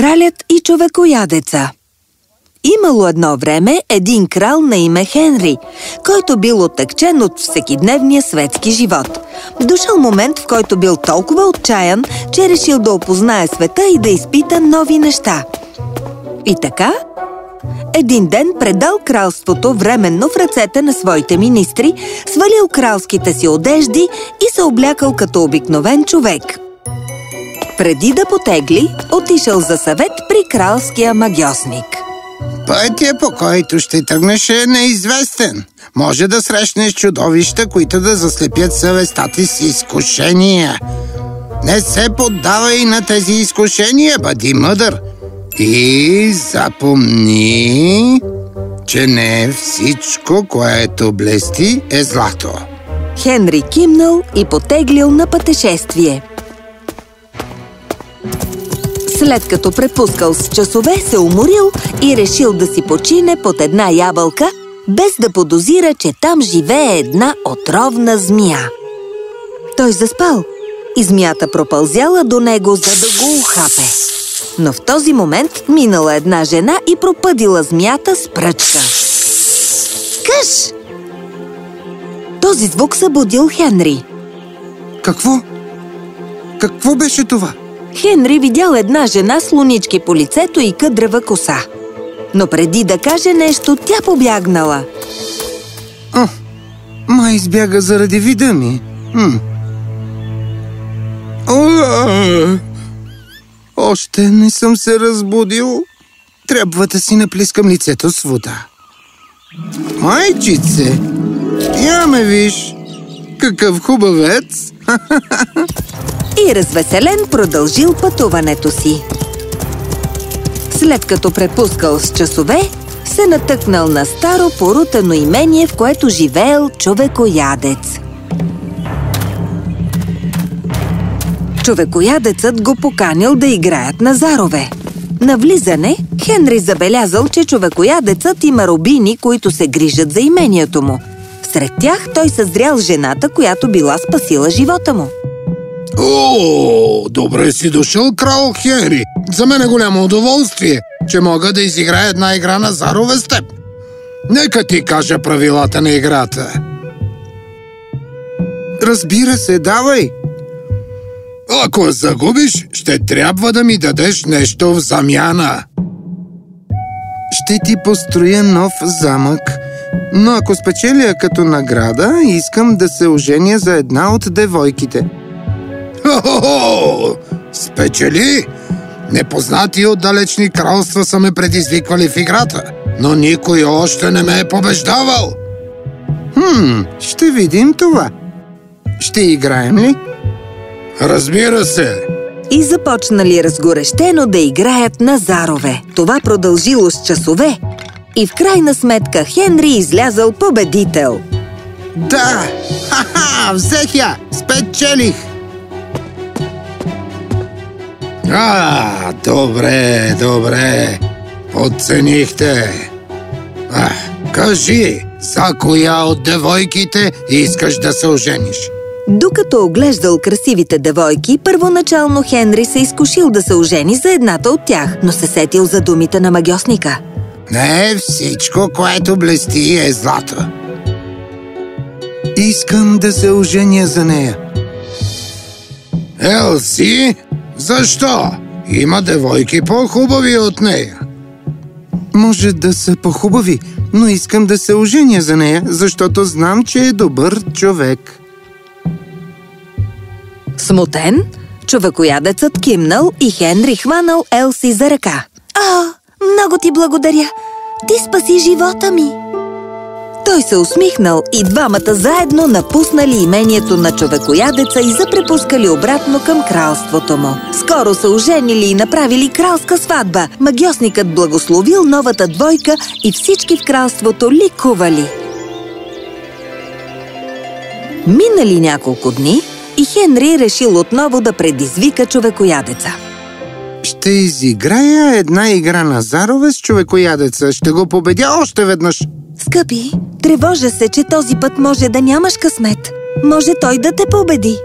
Кралят и човекоядеца Имало едно време един крал на име Хенри, който бил оттъкчен от всекидневния светски живот. Дошъл момент, в който бил толкова отчаян, че решил да опознае света и да изпита нови неща. И така, един ден предал кралството временно в ръцете на своите министри, свалил кралските си одежди и се облякал като обикновен човек. Преди да потегли, отишъл за съвет при кралския магиосник. Пътя, по който ще тръгнеш е неизвестен. Може да срещнеш чудовища, които да заслепят съвестта ти с изкушения. Не се поддавай на тези изкушения, бъди мъдър. И запомни, че не всичко, което блести, е злато. Хенри кимнал и потеглил на пътешествие. След като препускал с часове, се уморил и решил да си почине под една ябълка, без да подозира, че там живее една отровна змия. Той заспал и змията пропълзяла до него, за да го ухапе. Но в този момент минала една жена и пропъдила змията с пръчка. Къш! Този звук събудил Хенри. Какво? Какво беше това? Хенри видял една жена с лунички по лицето и къдрава коса. Но преди да каже нещо, тя побягнала. О, май избяга заради вида ми. Хм. О, още не съм се разбудил. Трябва да си наплискам лицето с вода. Майчице, я ме виж. Какъв хубавец! И развеселен продължил пътуването си. След като препускал с часове, се натъкнал на старо порутено имение, в което живеел човекоядец. Човекоядецът го поканил да играят на зарове. На влизане, Хенри забелязал, че човекоядецът има робини, които се грижат за имението му. Сред тях той съзрял жената, която била спасила живота му. О, добре си дошъл, крал Хенри. За мен е голямо удоволствие, че мога да изиграя една игра на зарове с теб. Нека ти кажа правилата на играта. Разбира се, давай. Ако загубиш, ще трябва да ми дадеш нещо в замяна. Ще ти построя нов замък, но ако спечеля като награда, искам да се оженя за една от девойките. Спечели? Непознати от далечни кралства са ме предизвиквали в играта, но никой още не ме е побеждавал. Хм, ще видим това. Ще играем ли? Разбира се. И започнали разгорещено да играят на зарове. Това продължило с часове. И в крайна сметка Хенри излязъл победител. Да! Ха-ха! Взех я! Спечелих! А, добре, добре. Оценихте. А, кажи, за коя от девойките искаш да се ожениш? Докато оглеждал красивите девойки, първоначално Хенри се изкушил да се ожени за едната от тях, но се сетил за думите на магиосника. Не всичко, което блести е злато. Искам да се оженя за нея. Елси, защо? Има девойки по-хубави от нея. Може да са по-хубави, но искам да се оженя за нея, защото знам, че е добър човек. Смутен, човекоядецът кимнал и Хенри хванал Елси за ръка. А, много ти благодаря! Ти спаси живота ми! Той се усмихнал и двамата заедно напуснали имението на човекоядеца и запрепускали обратно към кралството му. Скоро се оженили и направили кралска сватба. Магиосникът благословил новата двойка и всички в кралството ликували. Минали няколко дни и Хенри решил отново да предизвика човекоядеца. Ще изиграя една игра на зарове с човекоядеца. Ще го победя още веднъж. Скъпи, тревожа се, че този път може да нямаш късмет. Може той да те победи.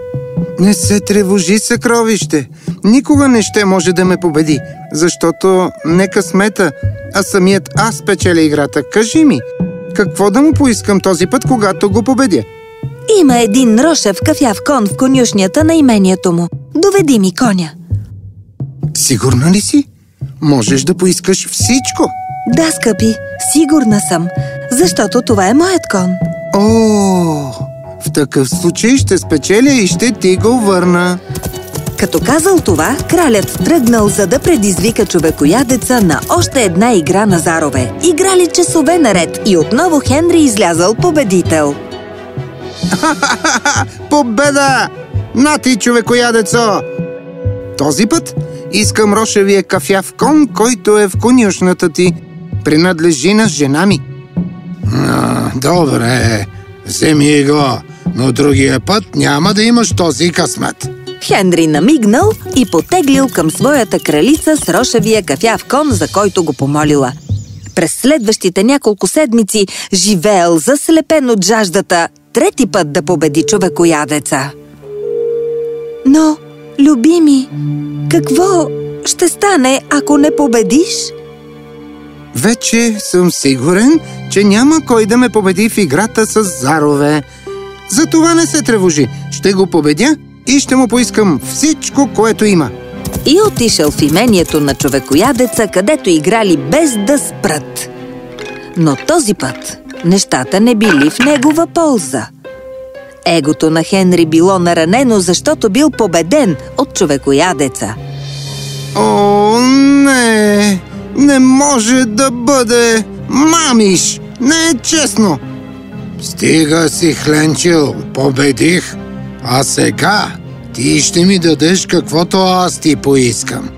Не се тревожи, съкровище. Никога не ще може да ме победи, защото не късмета, а самият аз печеля играта. Кажи ми, какво да му поискам този път, когато го победя? Има един рошев кафяв кон в конюшнята на имението му. Доведи ми коня. Сигурна ли си? Можеш да поискаш всичко. Да, скъпи, сигурна съм, защото това е моят кон. О, в такъв случай ще спечеля и ще ти го върна. Като казал това, кралят тръгнал, за да предизвика човекоядеца на още една игра на зарове. Играли часове наред и отново Хенри излязал победител. Победа! На ти, човекоядецо! Този път искам рошевия кафяв кон, който е в конюшната ти. Принадлежи на жена ми. А, добре, вземи го, но другия път няма да имаш този късмет. Хенри намигнал и потеглил към своята кралица с рошевия кафяв кон, за който го помолила. През следващите няколко седмици живеел заслепен от жаждата трети път да победи човекоядеца. Но, любими, какво ще стане, ако не победиш? Вече съм сигурен, че няма кой да ме победи в играта с зарове. Затова не се тревожи. Ще го победя и ще му поискам всичко, което има. И отишъл в имението на човекоядеца, където играли без да спрат. Но този път нещата не били в негова полза. Егото на Хенри било наранено, защото бил победен от човекоядеца. О, не! Не може да бъде! Мамиш! Не е честно! Стига си хленчил, победих, а сега ти ще ми дадеш каквото аз ти поискам.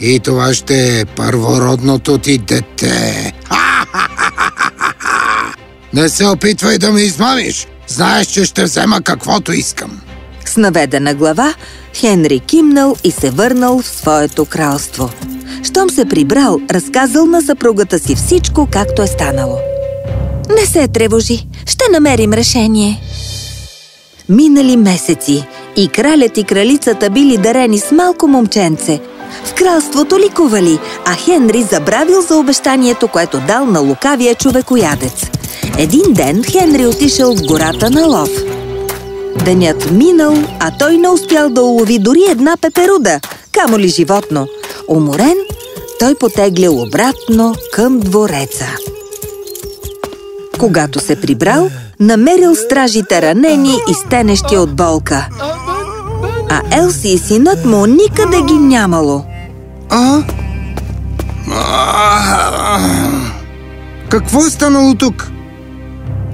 И това ще е първородното ти дете. Не се опитвай да ме измамиш! Знаеш, че ще взема каквото искам. С наведена глава, Хенри кимнал и се върнал в своето кралство. Щом се прибрал, разказал на съпругата си всичко, както е станало. Не се тревожи, ще намерим решение. Минали месеци и кралят и кралицата били дарени с малко момченце. В кралството ликували, а Хенри забравил за обещанието, което дал на лукавия човекоядец. Един ден Хенри отишъл в гората на лов. Денят минал, а той не успял да улови дори една пеперуда, камо ли животно. Уморен, той потеглил обратно към двореца. Когато се прибрал, намерил стражите ранени и стенещи от болка. А Елси и синът му никъде ги нямало. А? Какво е станало тук?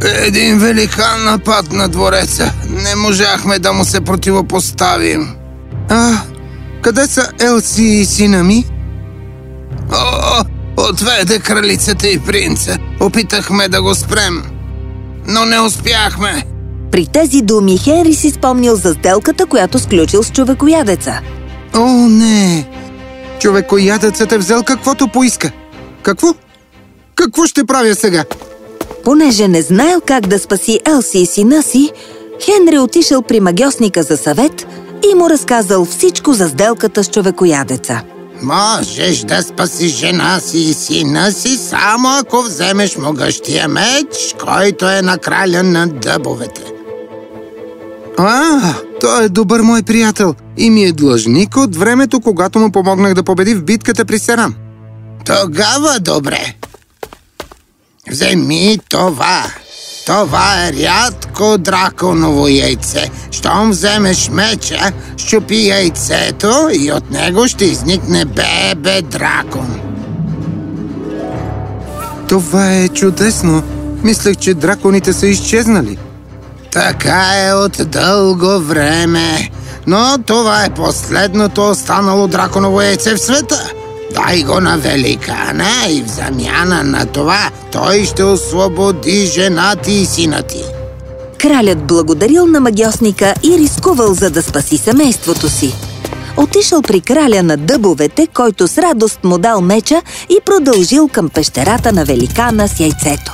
Един великан напад на двореца. Не можахме да му се противопоставим. А, къде са Елси и сина ми? О, отведе кралицата и принца. Опитахме да го спрем, но не успяхме. При тези думи Хенри си спомнил за сделката, която сключил с човекоядеца. О, не! Човекоядецът е взел каквото поиска. Какво? Какво ще правя сега? Понеже не знаел как да спаси Елси и сина си, Хенри отишъл при магиосника за съвет и му разказал всичко за сделката с човекоядеца. Можеш да спасиш жена си и сина си, само ако вземеш могъщия меч, който е на краля на дъбовете. А, той е добър мой приятел и ми е длъжник от времето, когато му помогнах да победи в битката при Серам. Тогава добре. Вземи това. Това е рядко драконово яйце. Щом вземеш меча, щупи яйцето и от него ще изникне бебе дракон. Това е чудесно. Мислех, че драконите са изчезнали. Така е от дълго време. Но това е последното останало драконово яйце в света. Дай го на великана и в замяна на това той ще освободи жена ти и сина ти. Кралят благодарил на магиосника и рискувал, за да спаси семейството си. Отишъл при краля на дъбовете, който с радост му дал меча и продължил към пещерата на великана с яйцето.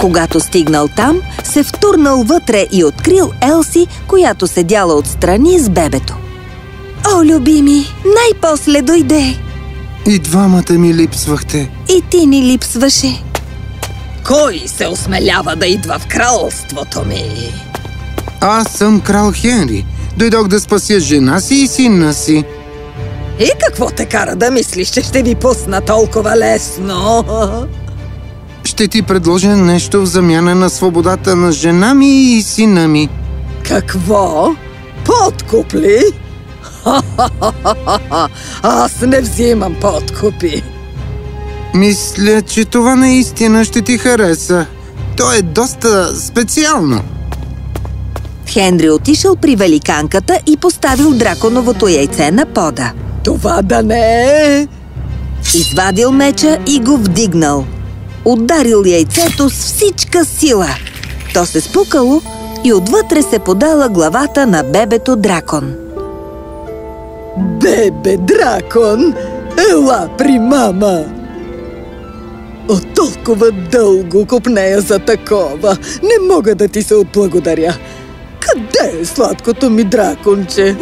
Когато стигнал там, се втурнал вътре и открил Елси, която седяла отстрани с бебето. О, любими, най-после дойде! И двамата ми липсвахте. И ти ни липсваше. Кой се осмелява да идва в кралството ми? Аз съм крал Хенри. Дойдох да спася жена си и сина си. И какво те кара да мислиш, че ще ви пусна толкова лесно? Ще ти предложа нещо в замяна на свободата на жена ми и сина ми. Какво? Подкуп ли? Аз не взимам подкупи. Мисля, че това наистина ще ти хареса. То е доста специално. Хенри отишъл при великанката и поставил драконовото яйце на пода. Това да не е... Извадил меча и го вдигнал. Ударил яйцето с всичка сила. То се спукало и отвътре се подала главата на бебето дракон. Бебе дракон, ела при мама! От толкова дълго купнея за такова. Не мога да ти се отблагодаря. Къде е сладкото ми драконче?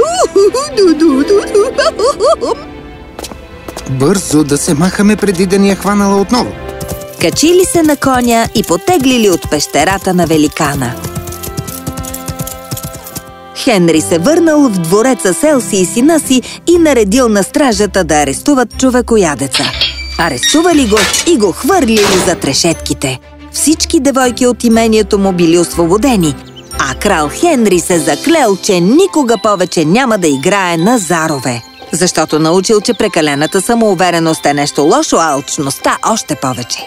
Бързо да се махаме преди да ни е хванала отново. Качили се на коня и потеглили от пещерата на великана. Хенри се върнал в двореца с Елси и сина си и наредил на стражата да арестуват човекоядеца. Арестували го и го хвърлили за трешетките. Всички девойки от имението му били освободени, а крал Хенри се заклел, че никога повече няма да играе на зарове. Защото научил, че прекалената самоувереност е нещо лошо, а алчността още повече.